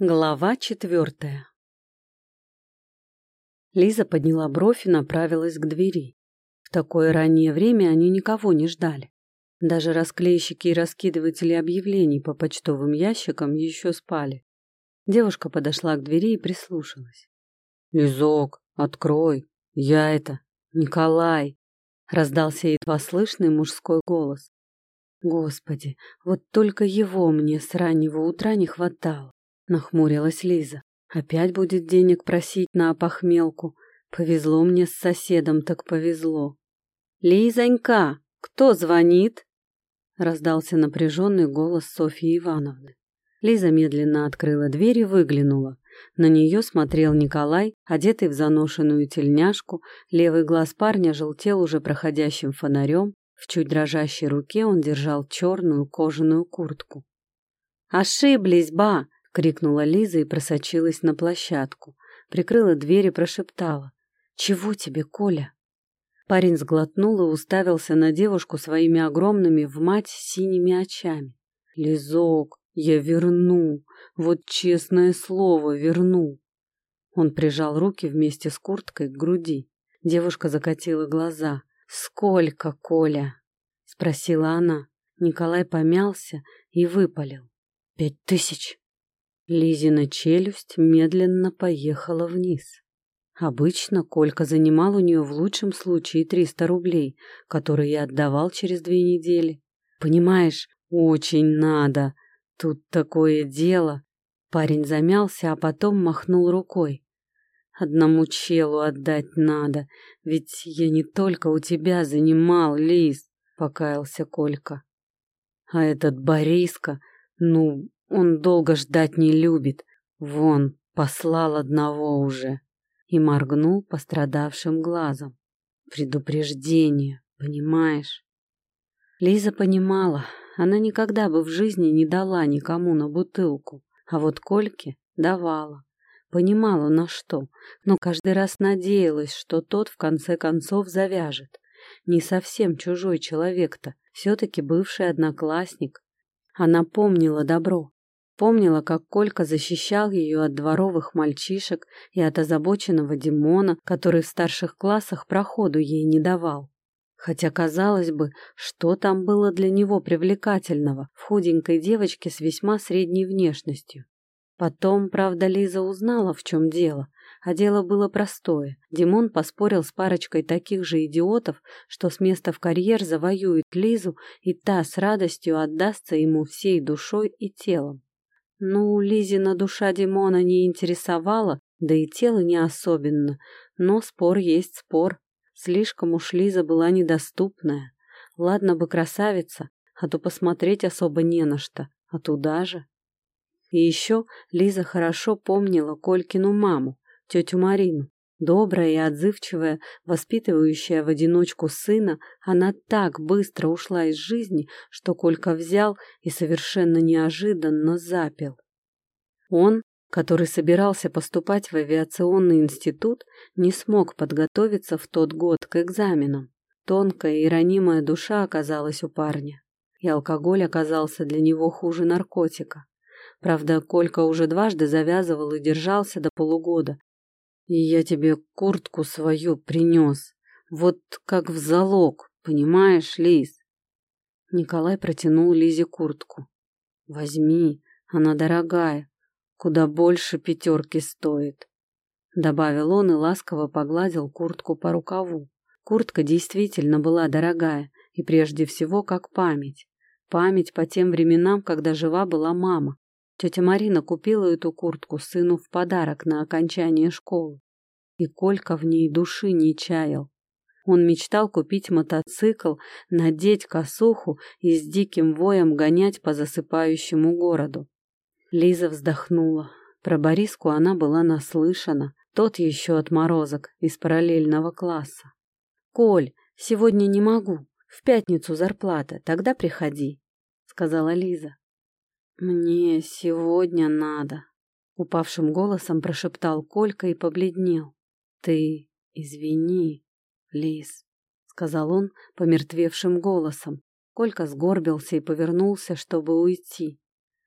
Глава четвертая Лиза подняла бровь и направилась к двери. В такое раннее время они никого не ждали. Даже расклейщики и раскидыватели объявлений по почтовым ящикам еще спали. Девушка подошла к двери и прислушалась. «Лизок, открой! Я это, Николай!» Раздался едва слышный мужской голос. Господи, вот только его мне с раннего утра не хватало. Нахмурилась Лиза. Опять будет денег просить на опохмелку. Повезло мне с соседом, так повезло. Лизонька, кто звонит? Раздался напряженный голос Софьи Ивановны. Лиза медленно открыла дверь и выглянула. На нее смотрел Николай, одетый в заношенную тельняшку, левый глаз парня желтел уже проходящим фонарем, в чуть дрожащей руке он держал черную кожаную куртку. «Ошиблись, ба! Крикнула Лиза и просочилась на площадку. Прикрыла дверь и прошептала. «Чего тебе, Коля?» Парень сглотнул и уставился на девушку своими огромными в мать синими очами. «Лизок, я верну, вот честное слово, верну!» Он прижал руки вместе с курткой к груди. Девушка закатила глаза. «Сколько, Коля?» — спросила она. Николай помялся и выпалил. «Пять тысяч!» Лизина челюсть медленно поехала вниз. Обычно Колька занимал у нее в лучшем случае 300 рублей, которые я отдавал через две недели. Понимаешь, очень надо. Тут такое дело. Парень замялся, а потом махнул рукой. Одному челу отдать надо, ведь я не только у тебя занимал, Лиз, покаялся Колька. А этот Бориска, ну, он долго ждать не любит. Вон, послал одного уже. И моргнул пострадавшим глазом. Предупреждение, понимаешь? Лиза понимала, она никогда бы в жизни не дала никому на бутылку, а вот Кольке давала. Понимала на что, но каждый раз надеялась, что тот в конце концов завяжет. Не совсем чужой человек-то, все-таки бывший одноклассник. Она помнила добро, Помнила, как Колька защищал ее от дворовых мальчишек и от озабоченного Димона, который в старших классах проходу ей не давал. Хотя, казалось бы, что там было для него привлекательного в худенькой девочке с весьма средней внешностью. Потом, правда, Лиза узнала, в чем дело. А дело было простое. Димон поспорил с парочкой таких же идиотов, что с места в карьер завоюет Лизу, и та с радостью отдастся ему всей душой и телом. Ну, Лизина душа Димона не интересовала, да и тело не особенно, но спор есть спор. Слишком уж Лиза была недоступная. Ладно бы красавица, а то посмотреть особо не на что, а туда же. И еще Лиза хорошо помнила Колькину маму, тетю Марину. Добрая и отзывчивая, воспитывающая в одиночку сына, она так быстро ушла из жизни, что Колька взял и совершенно неожиданно запил. Он, который собирался поступать в авиационный институт, не смог подготовиться в тот год к экзаменам. Тонкая и ранимая душа оказалась у парня, и алкоголь оказался для него хуже наркотика. Правда, Колька уже дважды завязывал и держался до полугода, и я тебе куртку свою принес. Вот как в залог, понимаешь, Лиз? Николай протянул Лизе куртку. Возьми, она дорогая, куда больше пятерки стоит. Добавил он и ласково погладил куртку по рукаву. Куртка действительно была дорогая, и прежде всего как память. Память по тем временам, когда жива была мама, Тетя Марина купила эту куртку сыну в подарок на окончание школы. И Колька в ней души не чаял. Он мечтал купить мотоцикл, надеть косуху и с диким воем гонять по засыпающему городу. Лиза вздохнула. Про Бориску она была наслышана. Тот еще отморозок из параллельного класса. «Коль, сегодня не могу. В пятницу зарплата. Тогда приходи», — сказала Лиза. «Мне сегодня надо», — упавшим голосом прошептал Колька и побледнел. «Ты извини, Лис», — сказал он помертвевшим голосом. Колька сгорбился и повернулся, чтобы уйти.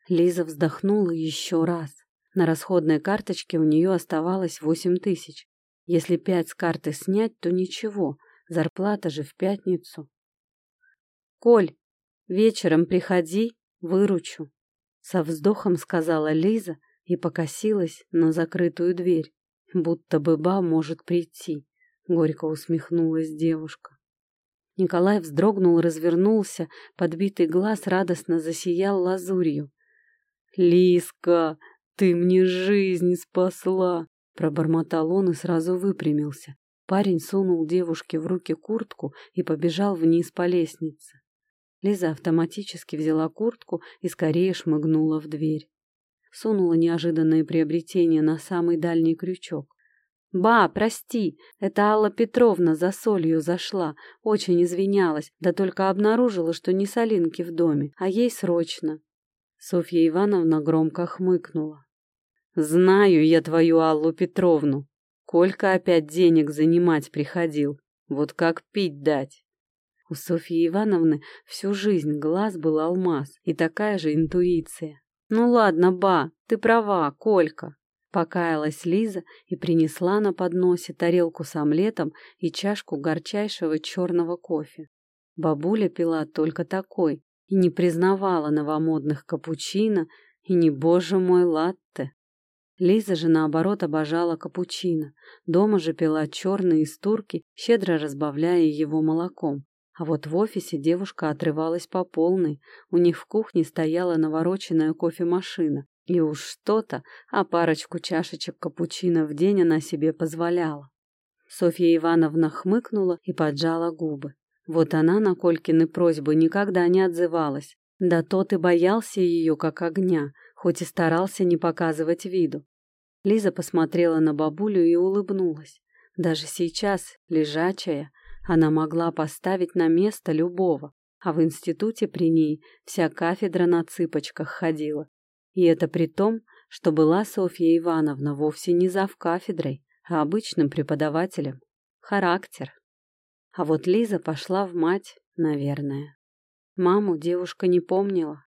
Лиза вздохнула еще раз. На расходной карточке у нее оставалось восемь тысяч. Если пять с карты снять, то ничего, зарплата же в пятницу. «Коль, вечером приходи, выручу», — со вздохом сказала Лиза и покосилась на закрытую дверь, будто бы ба может прийти, — горько усмехнулась девушка. Николай вздрогнул, развернулся, подбитый глаз радостно засиял лазурью. «Лиска, ты мне жизнь спасла!» Пробормотал он и сразу выпрямился. Парень сунул девушке в руки куртку и побежал вниз по лестнице. Лиза автоматически взяла куртку и скорее шмыгнула в дверь. Сунула неожиданное приобретение на самый дальний крючок. «Ба, прости, это Алла Петровна за солью зашла, очень извинялась, да только обнаружила, что не солинки в доме, а ей срочно». Софья Ивановна громко хмыкнула. «Знаю я твою Аллу Петровну. Колька опять денег занимать приходил. Вот как пить дать». У Софьи Ивановны всю жизнь глаз был алмаз и такая же интуиция. «Ну ладно, ба, ты права, Колька. Покаялась Лиза и принесла на подносе тарелку с омлетом и чашку горчайшего черного кофе. Бабуля пила только такой и не признавала новомодных капучино и не, боже мой, латте. Лиза же, наоборот, обожала капучино. Дома же пила черные из турки, щедро разбавляя его молоком. А вот в офисе девушка отрывалась по полной. У них в кухне стояла навороченная кофемашина, и уж что-то, а парочку чашечек капучино в день она себе позволяла. Софья Ивановна хмыкнула и поджала губы. Вот она на Колькины просьбы никогда не отзывалась. Да тот и боялся ее, как огня, хоть и старался не показывать виду. Лиза посмотрела на бабулю и улыбнулась. Даже сейчас, лежачая, она могла поставить на место любого, а в институте при ней вся кафедра на цыпочках ходила, и это при том, что была Софья Ивановна вовсе не зав кафедрой, а обычным преподавателем. Характер. А вот Лиза пошла в мать, наверное. Маму девушка не помнила.